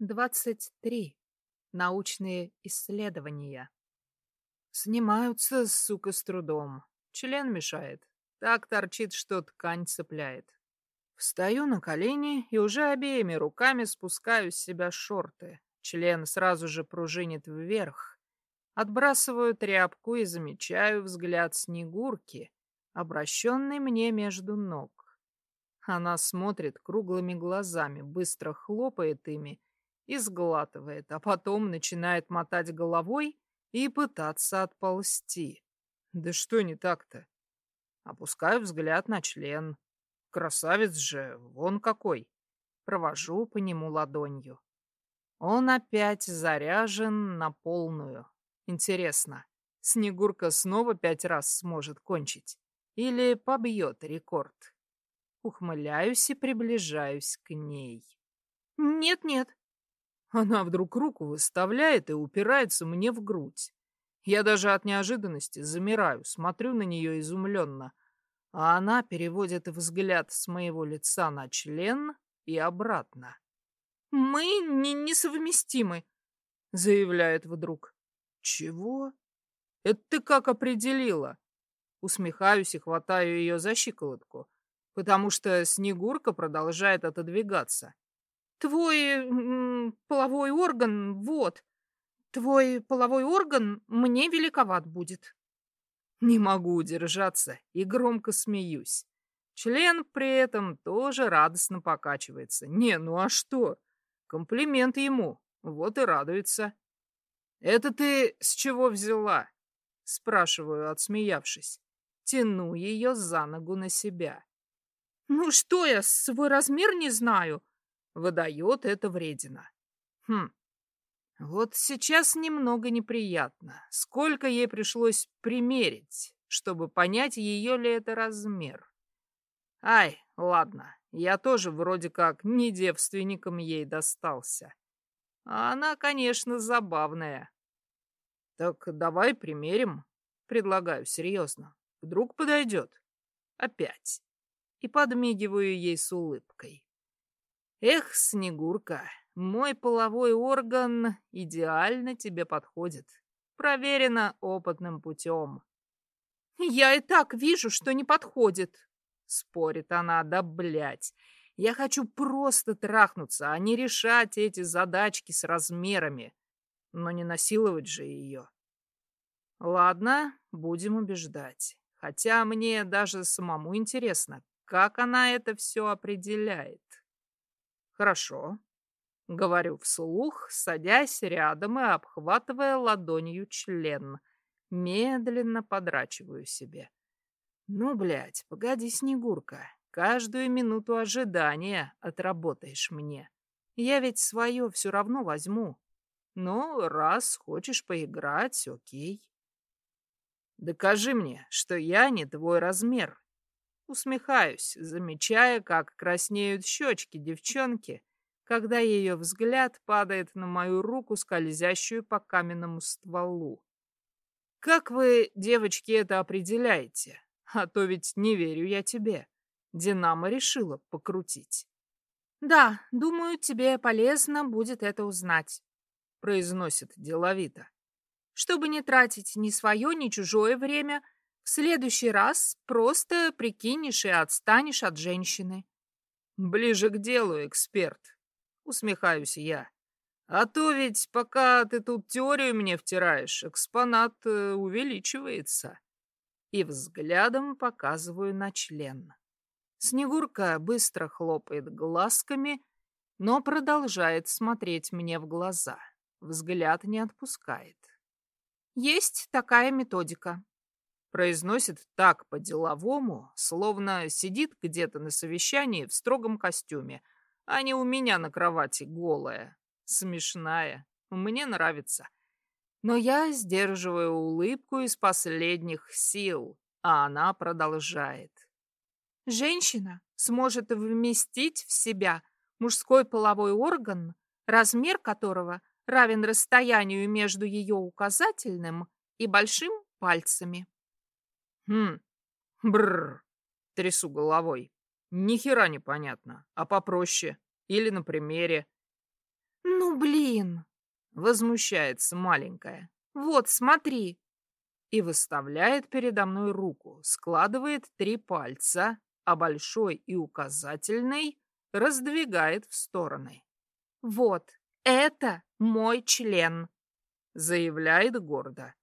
23. Научные исследования. Снимаются, сука, с трудом. Член мешает. Так торчит, что ткань цепляет. Встаю на колени и уже обеими руками спускаю с себя шорты. Член сразу же пружинит вверх. Отбрасываю тряпку и замечаю взгляд Снегурки, обращенный мне между ног. Она смотрит круглыми глазами, быстро хлопает ими и сглатывает, а потом начинает мотать головой и пытаться отползти. Да что не так-то? Опускаю взгляд на член. Красавец же, вон какой. Провожу по нему ладонью. Он опять заряжен на полную. Интересно, Снегурка снова пять раз сможет кончить? Или побьет рекорд? Ухмыляюсь и приближаюсь к ней. «Нет-нет, она вдруг руку выставляет и упирается мне в грудь. Я даже от неожиданности замираю, смотрю на нее изумленно, а она переводит взгляд с моего лица на член и обратно. «Мы не несовместимы», — заявляет вдруг. «Чего? Это ты как определила?» Усмехаюсь и хватаю ее за щиколотку, потому что Снегурка продолжает отодвигаться. Твой половой орган, вот. Твой половой орган мне великоват будет. Не могу удержаться и громко смеюсь. Член при этом тоже радостно покачивается. Не, ну а что? Комплимент ему. Вот и радуется. Это ты с чего взяла? Спрашиваю, отсмеявшись. Тяну ее за ногу на себя. Ну что я, свой размер не знаю выдает это вредина. Хм, вот сейчас немного неприятно. Сколько ей пришлось примерить, чтобы понять, ее ли это размер. Ай, ладно, я тоже вроде как не девственником ей достался. А она, конечно, забавная. Так давай примерим, предлагаю серьезно. Вдруг подойдет. Опять. И подмигиваю ей с улыбкой. Эх, Снегурка, мой половой орган идеально тебе подходит. Проверено опытным путем. Я и так вижу, что не подходит. Спорит она, да блять. Я хочу просто трахнуться, а не решать эти задачки с размерами. Но не насиловать же ее. Ладно, будем убеждать. Хотя мне даже самому интересно, как она это все определяет. Хорошо. Говорю вслух, садясь рядом и обхватывая ладонью член. Медленно подрачиваю себе. Ну, блядь, погоди, Снегурка. Каждую минуту ожидания отработаешь мне. Я ведь свое все равно возьму. Ну, раз хочешь поиграть, окей. Докажи мне, что я не твой размер, Усмехаюсь, замечая, как краснеют щечки девчонки, когда ее взгляд падает на мою руку, скользящую по каменному стволу. Как вы, девочки, это определяете? А то ведь не верю я тебе. Динамо решила покрутить. Да, думаю, тебе полезно будет это узнать, произносит деловито. Чтобы не тратить ни свое, ни чужое время, в следующий раз просто прикинешь и отстанешь от женщины. Ближе к делу, эксперт. Усмехаюсь я. А то ведь пока ты тут теорию мне втираешь, экспонат э, увеличивается. И взглядом показываю на член. Снегурка быстро хлопает глазками, но продолжает смотреть мне в глаза. Взгляд не отпускает. Есть такая методика. Произносит так по-деловому, словно сидит где-то на совещании в строгом костюме, а не у меня на кровати голая. Смешная. Мне нравится. Но я сдерживаю улыбку из последних сил, а она продолжает. Женщина сможет вместить в себя мужской половой орган, размер которого равен расстоянию между ее указательным и большим пальцами. Хм, бррр, трясу головой. Ни хера непонятно, а попроще. Или на примере. Ну, блин! Возмущается маленькая. Вот, смотри. И выставляет передо мной руку, складывает три пальца, а большой и указательный раздвигает в стороны. Вот, это мой член, заявляет гордо.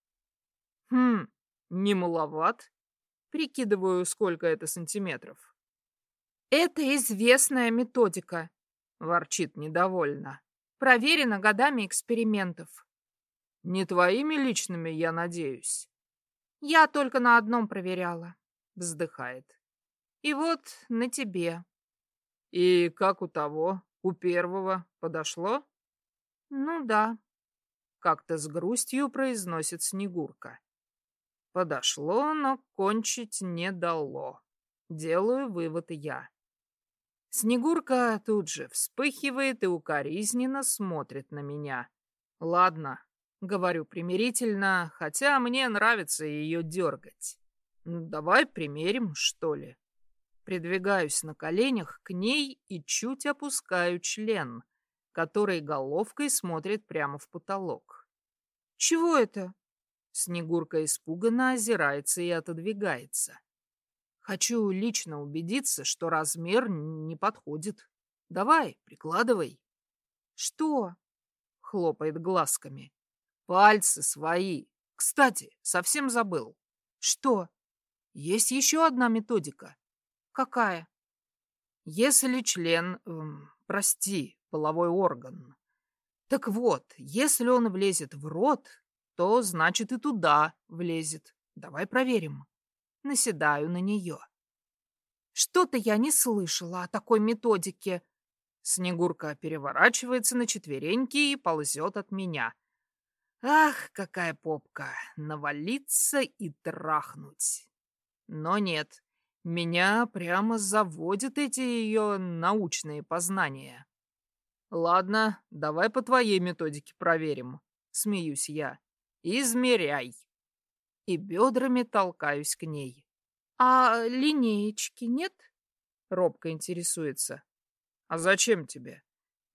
Хм, не маловат? Прикидываю, сколько это сантиметров. Это известная методика, ворчит недовольно. Проверено годами экспериментов. Не твоими личными, я надеюсь. Я только на одном проверяла, вздыхает. И вот на тебе. И как у того, у первого, подошло? Ну да. Как-то с грустью произносит Снегурка. Подошло, но кончить не дало. Делаю вывод я. Снегурка тут же вспыхивает и укоризненно смотрит на меня. Ладно, говорю примирительно, хотя мне нравится ее дергать. Давай примерим, что ли. Придвигаюсь на коленях к ней и чуть опускаю член, который головкой смотрит прямо в потолок. «Чего это?» Снегурка испуганно озирается и отодвигается. Хочу лично убедиться, что размер не подходит. Давай, прикладывай. Что? Хлопает глазками. Пальцы свои. Кстати, совсем забыл. Что? Есть еще одна методика. Какая? Если член, эм, прости, половой орган. Так вот, если он влезет в рот, то значит и туда влезет. Давай проверим. Наседаю на нее. Что-то я не слышала о такой методике. Снегурка переворачивается на четвереньки и ползет от меня. Ах, какая попка! Навалиться и трахнуть. Но нет, меня прямо заводят эти ее научные познания. Ладно, давай по твоей методике проверим. Смеюсь я. Измеряй. И бедрами толкаюсь к ней. А линеечки нет? Робко интересуется. А зачем тебе?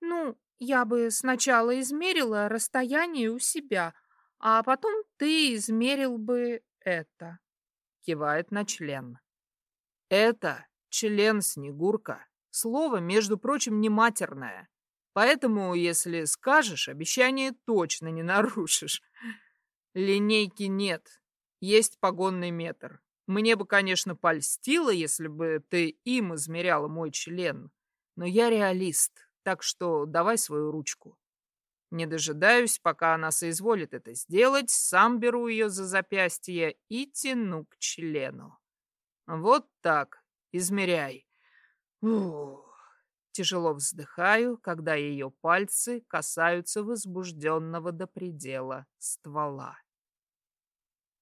Ну, я бы сначала измерила расстояние у себя, а потом ты измерил бы это. Кивает на член. Это член Снегурка. Слово, между прочим, не матерное. Поэтому, если скажешь, обещание точно не нарушишь. Линейки нет. Есть погонный метр. Мне бы, конечно, польстило, если бы ты им измеряла мой член. Но я реалист, так что давай свою ручку. Не дожидаюсь, пока она соизволит это сделать, сам беру ее за запястье и тяну к члену. Вот так. Измеряй. Ух. Тяжело вздыхаю, когда ее пальцы касаются возбужденного до предела ствола.